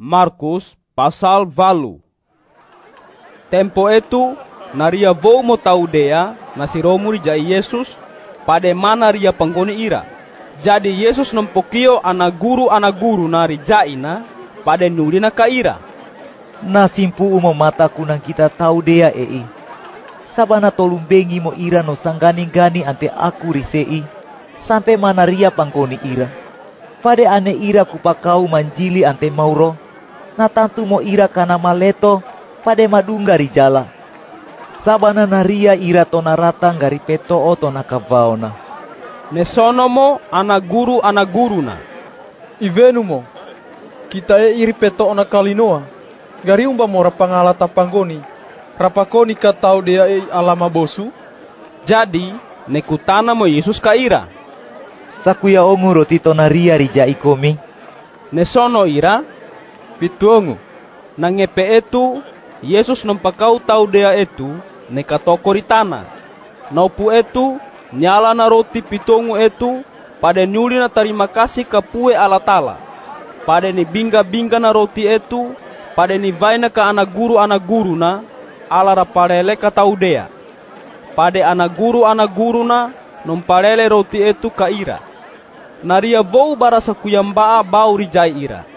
Markus pasal valu. Tempo itu naria vou mo taudea nasiromu jai Yesus pada mana ria penggoni ira. Jadi Yesus nempokio anak guru anak guru nari jaina pada kaira. Na simpu umo mata kunang kita tahu dia ei. Sabana tolong bengi mo ira no sanggani-gani ante aku risei. Sampai mana ria pangkoni ira. Pada ane ira kupakau manjili ante mauro. Na tantu mo ira kana maleto pada madunga jala. Sabana naria ira tona ratang gari peto o tona kavaona. Nesono mo anak guru anak guru na. Ivenu mo. Kita e iri peto ona kalinoa. Gari umba mo rapangala tapanggoni. Rapakoni ka tau dia e alama bosu. Jadi nekutana mo Yesus kaira. Sakuya ongu roti tona ria rija ikomi. Nesono ira Pituongu. nangepe etu Yesus nempakau tau dia etu nekatoko ritana. Naupu etu nyala na roti pitongu etu pada nyuli na terima kasih kapue ala tala. Pada ni bingga-bingga na roti etu pada ni vaina ka anak guru anak guru na ala raparele ka tau dia. Pada anak guru anak guru na nomparele roti etu ka ira. Naria vou barasa kuyambaa bau rijai ira.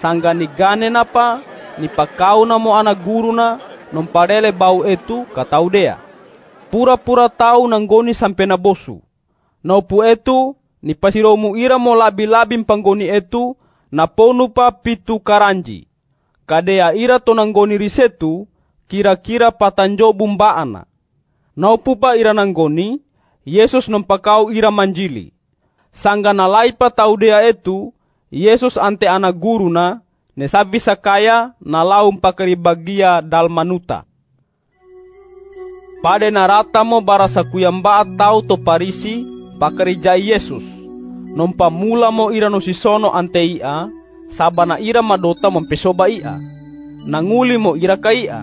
Sangga ni gane napa ni pakau na mo anak guru na nomparele bau etu ka tau dia. Pura-pura tau nanggoni sampai na bosu. Naupu etu ni pasiromu ira mo labi-labim panggoni etu na ponu pa pitu karanji. Kadea ira to nanggoni risetu kira-kira patanjo bumbaana. Naupu pa ira nanggoni Yesus nompakau ira manjili. Sangga nalai pa tau dia etu Yesus ante anak guru na ne sabi sakaya na laum pakari bagia dal manuta. Pada narata mo barasa kuyamba tau to parisi pakari jai Yesus. Nompa mula mo ira no sisono ante ia, sabana ira madota mempesoba ia. Nanguli mo ira ka ia.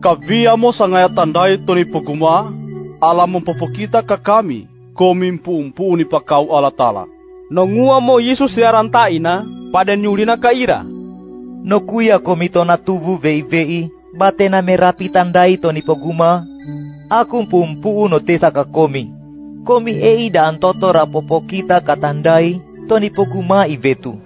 Kavia mo sangaya tandai toni puguma, ala mempopokita ka kami, komimpu umpu ni pakau ala tala. Nongua mo Yesus liaranta ina pada nyulina ka ira. No kuya komito na tuvu vei-vei. Bate na merapi tandai toni poguma. Aku pumpu no tesa ka komi. Komi ei da antoto rapopo kita katandai toni poguma ivetu.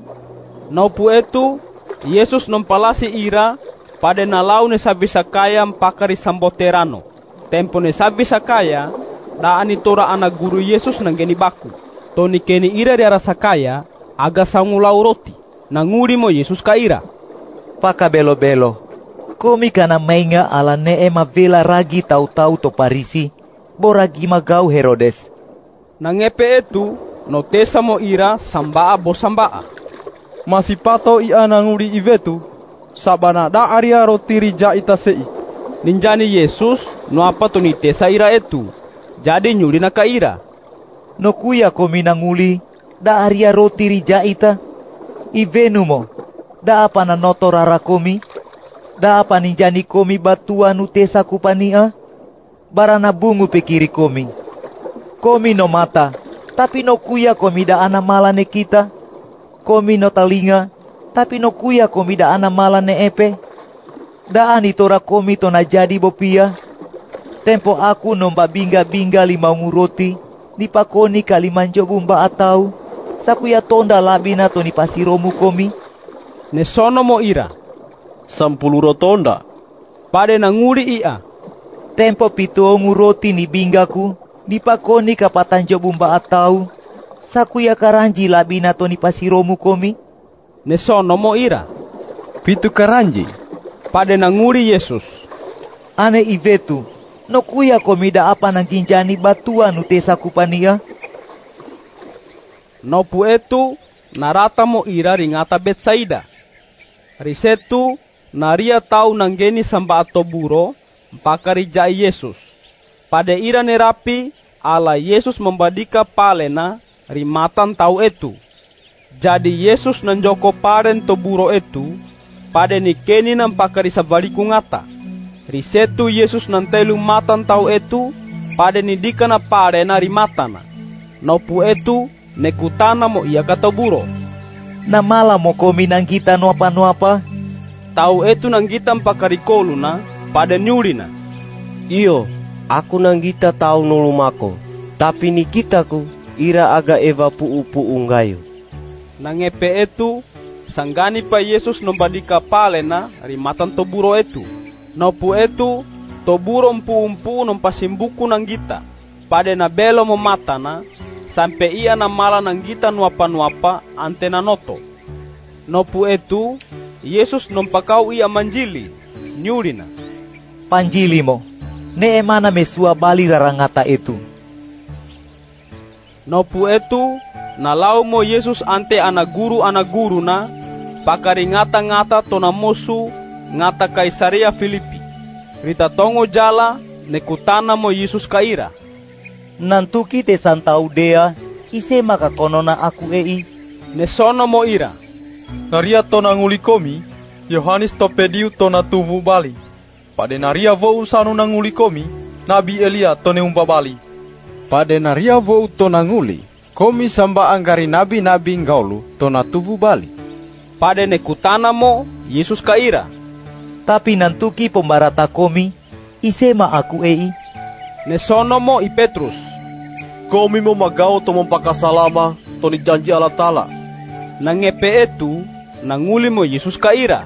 Naupu etu, Yesus nompalasi ira pada nalau ne sabi sakaya pakari samboterano. Tempo ne sabi sakaya, da ani tora anak guru Yesus nanggeni baku. Toni keni ira di arah sakaya, aga sangulau roti. Nanguri mo Yesus ka ira. Paka belo-belo. Komi kana mainga ala nee mavela ragi tau-tau to parisi. Boragi magau Herodes. Nangepe etu, no tesa mo ira sambaa bo sambaa. Masih pato ia nanguri ivetu. Sabana da aria roti rija ita sei. Ninjani Yesus, no apa to tesa ira etu. Jadi nyuli na ka ira. No kuya komi nanguli. Da aria roti rija ita. Ivenu mo. Da apa na noto rara komi. Da apa ninjani komi batua nutesa kupania. Barana bungu pekiri komi. Komi no mata. Tapi no kuya komi da ana malane kita. Komi no talinga. Tapi no kuya komi da ana malane epe. Da ani tora komi to na jadi bopia. Tempo aku nomba binga-binga lima roti. Ni pakoni kalimanjo bumba atau. Sakuya tonda labina to ni pasiromu komi. Ne sono mo ira. Sampulu rotonda. Pada nanguri ia. Tempo pituongu roti ni bingaku. Ni pakoni kapatanjo bumba atau. Sakuya karanji labina to ni pasiromu komi. Ne sono mo ira. Pitu karanji. Pada nanguri Yesus. Ane ivetu. No kuya komida apa nang kinjani batua nutesa kupania. Nopu etu narata mo ira ringata Betsaida. Risetu naria tau nanggeni samba atoburo pakari jai Yesus. Pada ira nerapi ala Yesus membadika palena rimatan tau etu. Jadi Yesus nanjoko paren toburo etu pada nikeni nam pakari sabaliku ngata. Risetu Yesus nantelu matan tau etu pada nidika na pare na rimatana. Nopu etu nekutana mo iya katoburo. Na mala mo komi nang kita nuapa-nuapa? Tau etu nang kita mpakarikolu na pada nyuri na. Iyo, aku nang kita tahu nulumako. Tapi ni kitaku ira aga eva puu-puu ngayo. Nangepe etu sanggani pa Yesus nombadika pale na rimatan toburo etu. Nopu etu toburo mpu-mpu nompasimbuku nang kita. Pade na belo mo mata na sampai ia na mala nang kita nuapa-nuapa antena noto. Nopu etu Yesus nompakau ia manjili nyuri na. Panjili mo, ne emana mesua bali rarangata itu. Nopu etu nalau mo Yesus ante ana guru ana guru na pakari ngata-ngata tona mosu ngata Kaisaria Filipi. Rita tongo jala nekutana mo Yesus kaira. Nantuki te santau dea, ise maka konona aku ei. Nesono mo ira. Naria tona nguli komi, Yohanes topediu tona tuvu bali. Pade naria vo usanu na nguli komi, Nabi Elia tone umba bali. Pade naria vo tona nguli, komi samba anggari nabi-nabi ngaulu tona tuvu bali. Pade nekutana mo Yesus kaira. Tapi nantuki pembarata komi, ise ma aku ei. Nesono mo i Petrus. Komi mo magao to mempakasalama to ni janji Allah Ta'ala. Nangepe etu nanguli mo Yesus kaira.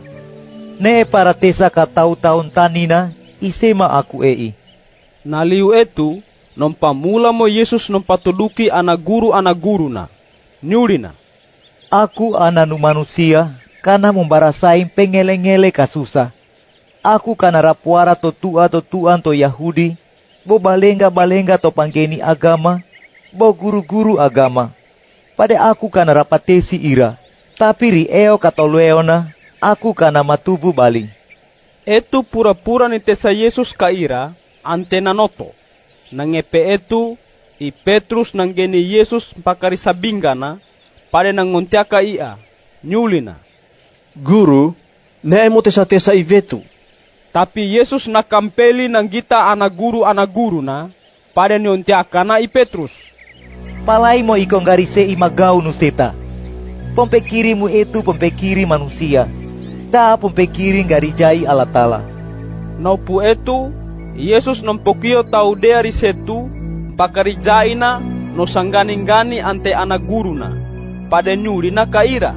Ne para tesa ka tau-taun tanina, ise ma aku ei. Naliu etu nompamula mo Yesus nompatuduki ana guru ana guru na. Nyuri na. Aku ananu manusia, kana membarasain pengele-ngele kasusa. Aku kana rapuara to tua to tuan to Yahudi, bo balenga-balenga to panggeni agama, bo guru-guru agama. Pada aku kana rapatesi ira, tapi ri eo katolueona, aku kana matubu bali. Etu pura-pura ni tesa Yesus kaira antena noto. Nangepe etu i Petrus nanggeni Yesus pakari sabingana pada nangontiaka ia nyulina. Guru, ne mo tesa-tesa ivetu. Tapi Yesus nakampeli nang kita ana guru ana guru na pada niontiaka na i Petrus. Palai mo ikong garise imagau nuseta. Pompekiri mu itu pompekiri manusia. Da pompekiri garijai alatala. Naupu etu Yesus nompokio tau dea risetu pakarijaina no sanggani-ngani ante ana guru na pada nyuri na kaira.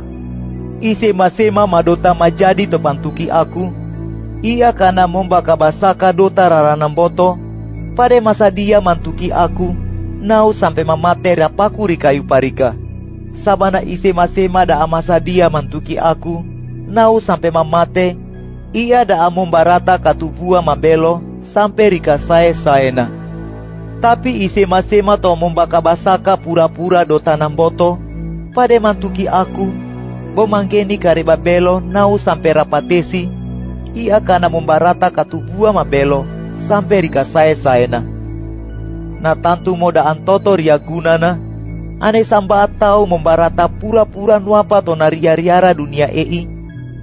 Ise masema madota majadi to pantuki aku. Ia kana momba kabasaka dota raranam boto. Pada masa dia mantuki aku. Nau sampai mamate rapaku ri kayu parika. Sabana ise masema da amasa dia mantuki aku. Nau sampai mamate. Ia da amombarata katuvua mabelo sampai rika sae saena. Tapi ise masema to mombaka basaka pura-pura do tanam boto. Pada mantuki aku, bo mangkeni kare babelo nau sampai rapatesi. Ia kana mombarata katuvua mabelo sampai rika sae saena. Na tantu moda antoto gunana, ane samba atau membarata pura-pura nuapa to naria-riara dunia ei.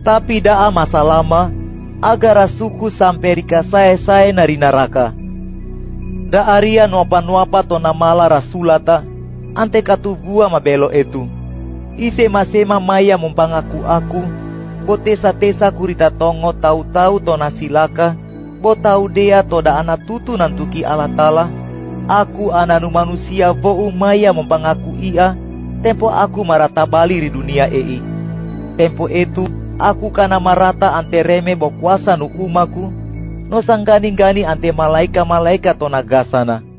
Tapi daa masa lama, agar suku sampai rika sae-sae nari naraka. Da aria nuapa-nuapa to namala rasulata, ante katuvua mabelo etu. Ise masema maya mumpangaku aku, bo tesa-tesa kurita tongo tau-tau to nasilaka, bo tau dea to da ana tutu nantuki ala tala, aku ananu manusia vo umaya mempangaku ia, tempo aku marata bali di dunia ei. Tempo itu, aku kana marata ante reme bo kuasa nu umaku, no sanggani-gani ante malaika-malaika to nagasana.